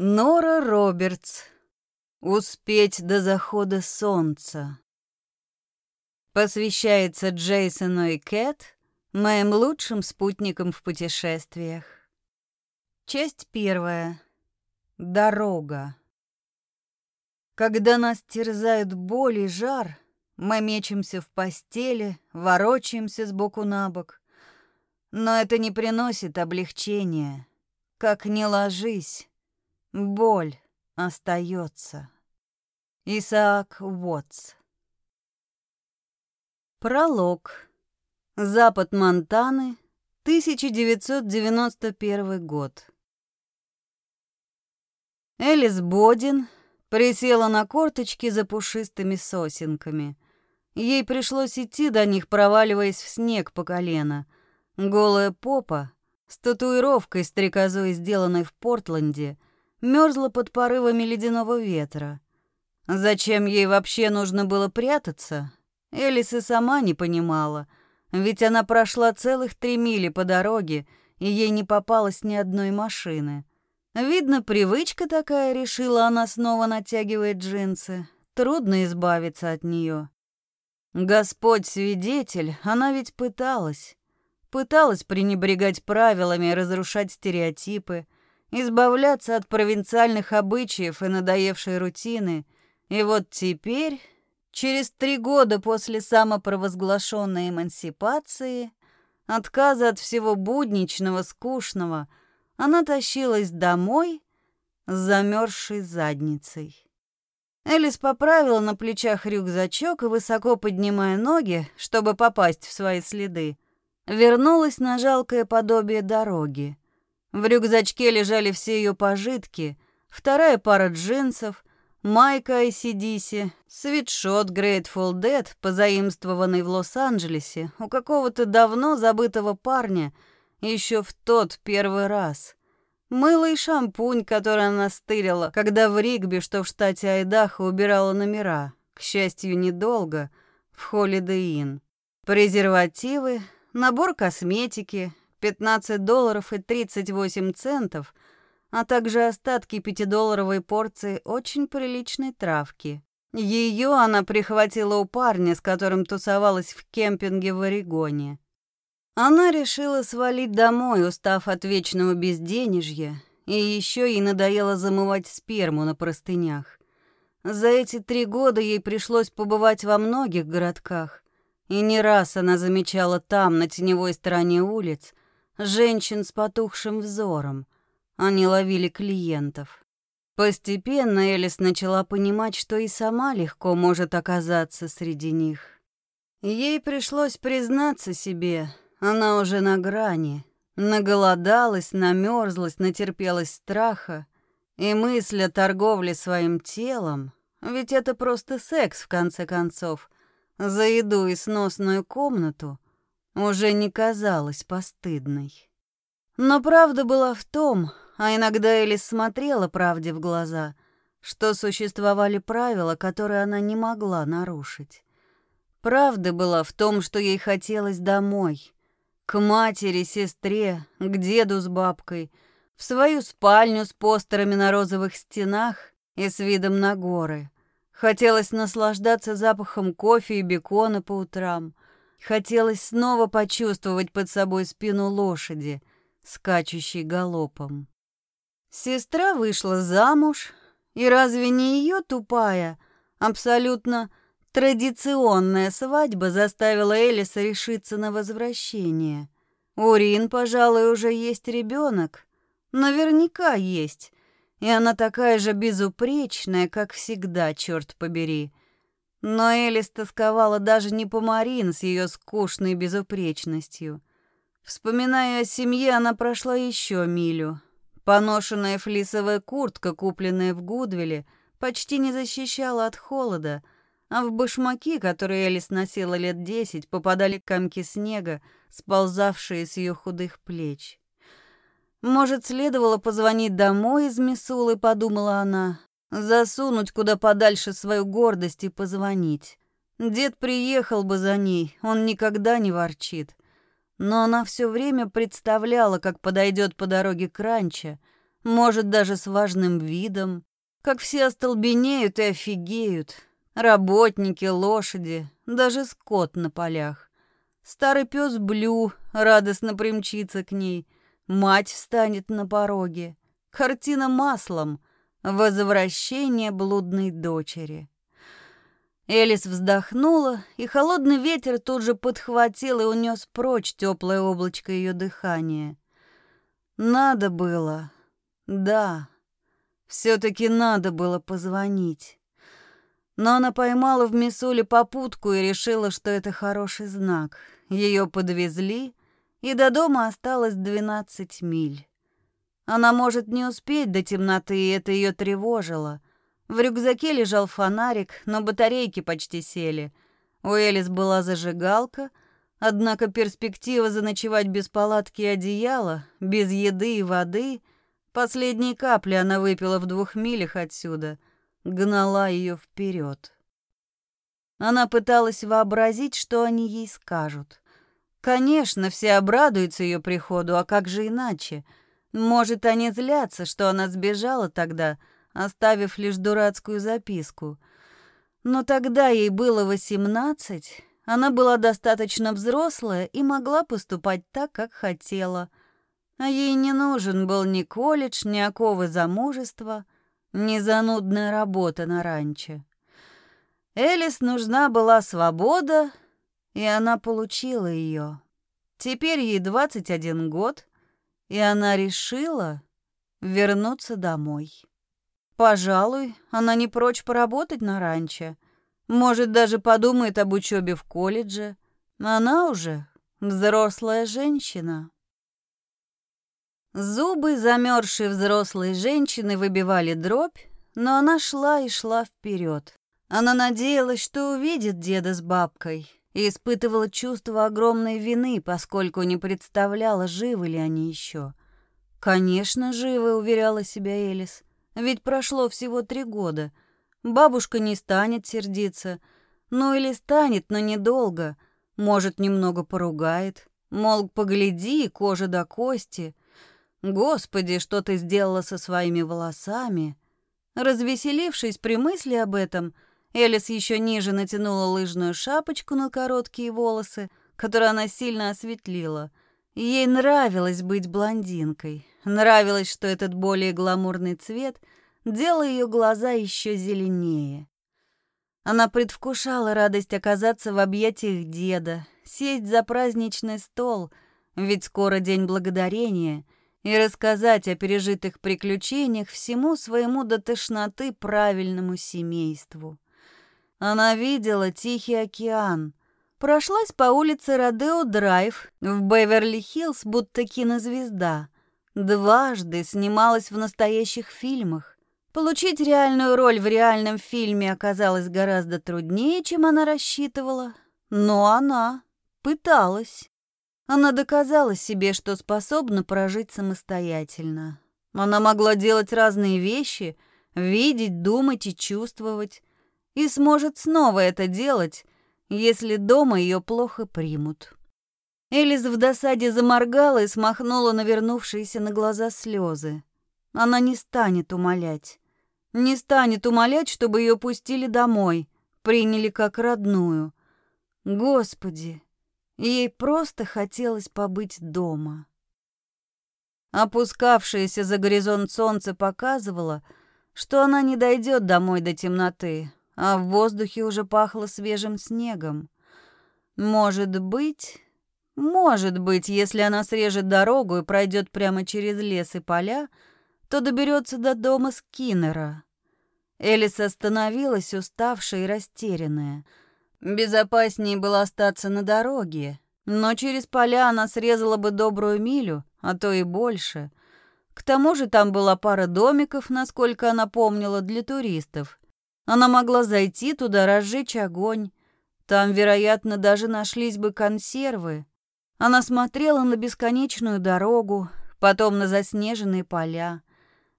Нора Робертс. Успеть до захода солнца. Посвящается Джейсону и Кэт, моим лучшим спутникам в путешествиях. Часть первая. Дорога. Когда нас терзают боль и жар, мы мечемся в постели, ворочаемся с боку на бок. Но это не приносит облегчения. Как ни ложись, боль остается. Исаак Уотс. Пролог. Запад Монтаны, 1991 год. Элис Бодин присела на корточки за пушистыми сосенками. Ей пришлось идти до них, проваливаясь в снег по колено. Голая попа с татуировкой стрекозой, сделанной в Портленде, мерзла под порывами ледяного ветра. Зачем ей вообще нужно было прятаться? Элис и сама не понимала, ведь она прошла целых три мили по дороге, и ей не попалось ни одной машины. Видно, привычка такая, решила она снова натягивает джинсы. Трудно избавиться от нее. Господь свидетель, она ведь пыталась. Пыталась пренебрегать правилами, разрушать стереотипы, избавляться от провинциальных обычаев и надоевшей рутины. И вот теперь, через три года после самопровозглашенной эмансипации, отказа от всего будничного, скучного, она тащилась домой с замерзшей задницей. Элис поправила на плечах рюкзачок и, высоко поднимая ноги, чтобы попасть в свои следы, вернулась на жалкое подобие дороги. В рюкзачке лежали все ее пожитки, вторая пара джинсов, майка ICDC, свитшот Grateful Dead, позаимствованный в Лос-Анджелесе у какого-то давно забытого парня еще в тот первый раз. Мыло и шампунь, который она стырила, когда в Ригби, что в штате Айдахо, убирала номера. К счастью, недолго, в Holiday Inn. Презервативы, набор косметики, 15 долларов и 38 центов, а также остатки пятидолларовой порции очень приличной травки. Ее она прихватила у парня, с которым тусовалась в кемпинге в Орегоне. Она решила свалить домой, устав от вечного безденежья, и еще ей надоело замывать сперму на простынях. За эти три года ей пришлось побывать во многих городках, и не раз она замечала там, на теневой стороне улиц, женщин с потухшим взором. Они ловили клиентов. Постепенно Элис начала понимать, что и сама легко может оказаться среди них. Ей пришлось признаться себе, она уже на грани, наголодалась, намерзлась, натерпелась страха, и мысль о торговле своим телом, ведь это просто секс в конце концов, за еду и сносную комнату уже не казалась постыдной. Но правда была в том, а иногда Элис смотрела правде в глаза, что существовали правила, которые она не могла нарушить. Правда была в том, что ей хотелось домой, к матери, сестре, к деду с бабкой, в свою спальню с постерами на розовых стенах и с видом на горы. Хотелось наслаждаться запахом кофе и бекона по утрам. Хотелось снова почувствовать под собой спину лошади, скачущей галопом. Сестра вышла замуж, и разве не ее тупая, абсолютно традиционная свадьба заставила Элиса решиться на возвращение? У Рин, пожалуй, уже есть ребенок. Наверняка есть и она такая же безупречная, как всегда, черт побери. Но Элис тосковала даже не по Марин с ее скучной безупречностью. Вспоминая о семье, она прошла еще милю. Поношенная флисовая куртка, купленная в Гудвилле, почти не защищала от холода, а в башмаки, которые Элис носила лет десять, попадали комки снега, сползавшие с ее худых плеч. Может, следовало позвонить домой из Мисулы, подумала она. Засунуть куда подальше свою гордость и позвонить. Дед приехал бы за ней, он никогда не ворчит. Но она все время представляла, как подойдет по дороге к ранчо, может, даже с важным видом, как все остолбенеют и офигеют. Работники, лошади, даже скот на полях. Старый пес Блю радостно примчится к ней. Мать встанет на пороге. Картина маслом. Возвращение блудной дочери. Элис вздохнула, и холодный ветер тут же подхватил и унес прочь теплое облачко ее дыхания. Надо было. Да, все-таки надо было позвонить. Но она поймала в Мисуле попутку и решила, что это хороший знак. Ее подвезли, и до дома осталось 12 миль. Она может не успеть до темноты, и это ее тревожило — в рюкзаке лежал фонарик, но батарейки почти сели. У Элис была зажигалка, однако перспектива заночевать без палатки и одеяла, без еды и воды, последние капли она выпила в двух милях отсюда, гнала ее вперед. Она пыталась вообразить, что они ей скажут. Конечно, все обрадуются ее приходу, а как же иначе? Может, они злятся, что она сбежала тогда — оставив лишь дурацкую записку. Но тогда ей было восемнадцать, она была достаточно взрослая и могла поступать так, как хотела. А ей не нужен был ни колледж, ни оковы замужества, ни занудная работа на ранчо. Элис нужна была свобода, и она получила ее. Теперь ей 21 год, и она решила вернуться домой. Пожалуй, она не прочь поработать на ранчо. Может, даже подумает об учебе в колледже. Она уже взрослая женщина. Зубы замерзшей взрослой женщины выбивали дробь, но она шла и шла вперед. Она надеялась, что увидит деда с бабкой, и испытывала чувство огромной вины, поскольку не представляла, живы ли они еще. «Конечно, живы», — уверяла себя Элис. Ведь прошло всего три года. Бабушка не станет сердиться. Ну или станет, но недолго. Может, немного поругает. Мол, погляди, кожа до кости. Господи, что ты сделала со своими волосами? Развеселившись при мысли об этом, Элис еще ниже натянула лыжную шапочку на короткие волосы, которые она сильно осветлила. Ей нравилось быть блондинкой. Нравилось, что этот более гламурный цвет делал ее глаза еще зеленее. Она предвкушала радость оказаться в объятиях деда, сесть за праздничный стол, ведь скоро День Благодарения, и рассказать о пережитых приключениях всему своему до тошноты правильному семейству. Она видела Тихий океан, прошлась по улице Родео-Драйв в Беверли-Хиллз, будто кинозвезда — Дважды снималась в настоящих фильмах. Получить реальную роль в реальном фильме оказалось гораздо труднее, чем она рассчитывала. Но она пыталась. Она доказала себе, что способна прожить самостоятельно. Она могла делать разные вещи, видеть, думать и чувствовать. И сможет снова это делать, если дома ее плохо примут. Элис в досаде заморгала и смахнула навернувшиеся на глаза слезы. Она не станет умолять. Не станет умолять, чтобы ее пустили домой, приняли как родную. Господи, ей просто хотелось побыть дома. Опускавшееся за горизонт солнце показывало, что она не дойдет домой до темноты, а в воздухе уже пахло свежим снегом. Может быть, может быть, если она срежет дорогу и пройдет прямо через лес и поля, то доберется до дома Скиннера. Элис остановилась, уставшая и растерянная. Безопаснее было остаться на дороге, но через поля она срезала бы добрую милю, а то и больше. К тому же там была пара домиков, насколько она помнила, для туристов. Она могла зайти туда, разжечь огонь. Там, вероятно, даже нашлись бы консервы. Она смотрела на бесконечную дорогу, потом на заснеженные поля.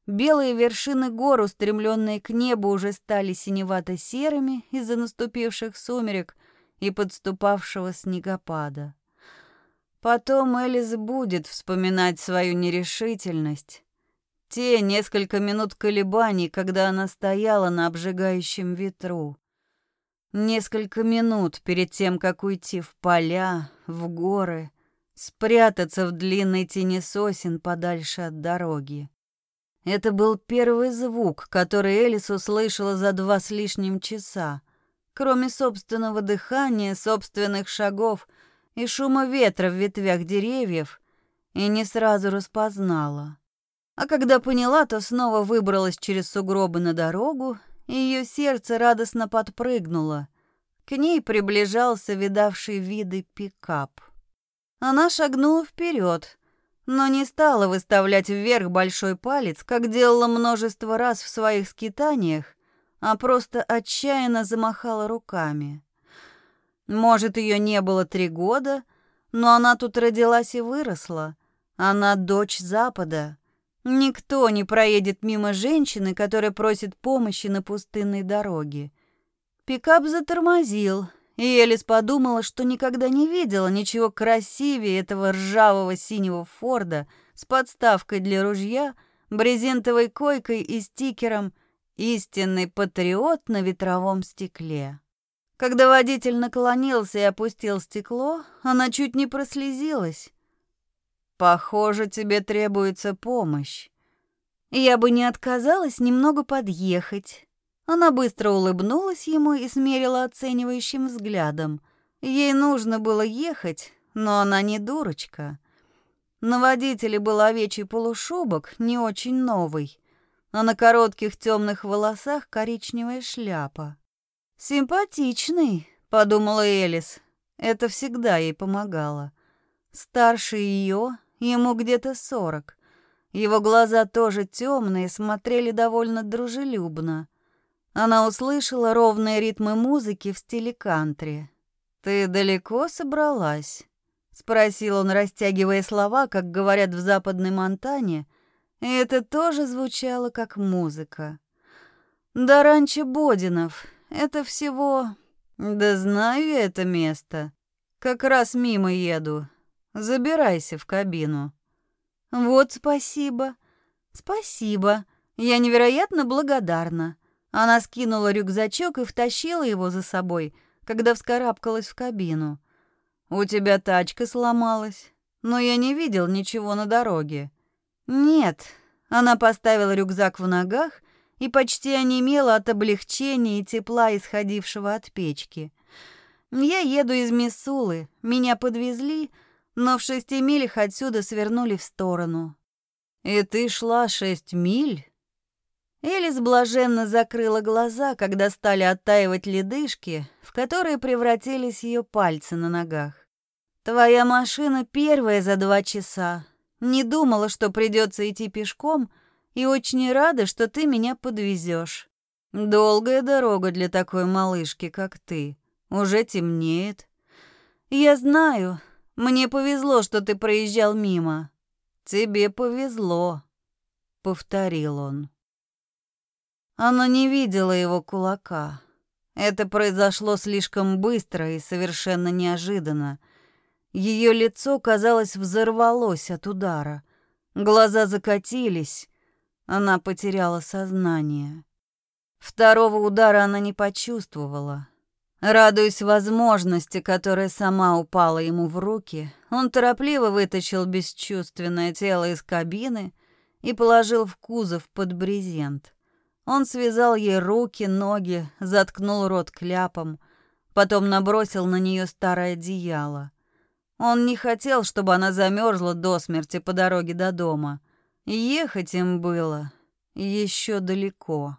Белые вершины гор, устремленные к небу, уже стали синевато-серыми из-за наступивших сумерек и подступавшего снегопада. Потом Элис будет вспоминать свою нерешительность, Те несколько минут колебаний, когда она стояла на обжигающем ветру. Несколько минут перед тем, как уйти в поля, в горы, спрятаться в длинной тени сосен подальше от дороги. Это был первый звук, который Элис услышала за два с лишним часа. Кроме собственного дыхания, собственных шагов и шума ветра в ветвях деревьев, и не сразу распознала. А когда поняла, то снова выбралась через сугробы на дорогу, и ее сердце радостно подпрыгнуло. К ней приближался видавший виды пикап. Она шагнула вперед, но не стала выставлять вверх большой палец, как делала множество раз в своих скитаниях, а просто отчаянно замахала руками. Может, ее не было три года, но она тут родилась и выросла. Она дочь Запада. Никто не проедет мимо женщины, которая просит помощи на пустынной дороге. Пикап затормозил, и Элис подумала, что никогда не видела ничего красивее этого ржавого синего Форда с подставкой для ружья, брезентовой койкой и стикером «Истинный патриот на ветровом стекле». Когда водитель наклонился и опустил стекло, она чуть не прослезилась. «Похоже, тебе требуется помощь». Я бы не отказалась немного подъехать. Она быстро улыбнулась ему и смерила оценивающим взглядом. Ей нужно было ехать, но она не дурочка. На водителе был овечий полушубок, не очень новый, а на коротких темных волосах коричневая шляпа. «Симпатичный», — подумала Элис. Это всегда ей помогало. Старше ее, ему где-то сорок. Его глаза тоже темные, смотрели довольно дружелюбно. Она услышала ровные ритмы музыки в стиле кантри. «Ты далеко собралась?» — спросил он, растягивая слова, как говорят в западной Монтане, и это тоже звучало как музыка. «До ранчо Бодинов. Это всего...» «Да знаю я это место. Как раз мимо еду. Забирайся в кабину». «Вот спасибо. Спасибо. Я невероятно благодарна. Она скинула рюкзачок и втащила его за собой, когда вскарабкалась в кабину. «У тебя тачка сломалась, но я не видел ничего на дороге». «Нет». Она поставила рюкзак в ногах и почти онемела от облегчения и тепла, исходившего от печки. «Я еду из Миссулы, меня подвезли, но в шести милях отсюда свернули в сторону». «И ты шла шесть миль?» Элис блаженно закрыла глаза, когда стали оттаивать ледышки, в которые превратились ее пальцы на ногах. «Твоя машина первая за два часа. Не думала, что придется идти пешком, и очень рада, что ты меня подвезешь. Долгая дорога для такой малышки, как ты. Уже темнеет. Я знаю. Мне повезло, что ты проезжал мимо. Тебе повезло», — повторил он. Она не видела его кулака. Это произошло слишком быстро и совершенно неожиданно. Ее лицо, казалось, взорвалось от удара. Глаза закатились. Она потеряла сознание. Второго удара она не почувствовала. Радуясь возможности, которая сама упала ему в руки, он торопливо вытащил бесчувственное тело из кабины и положил в кузов под брезент. Он связал ей руки, ноги, заткнул рот кляпом, потом набросил на нее старое одеяло. Он не хотел, чтобы она замерзла до смерти по дороге до дома. Ехать им было еще далеко.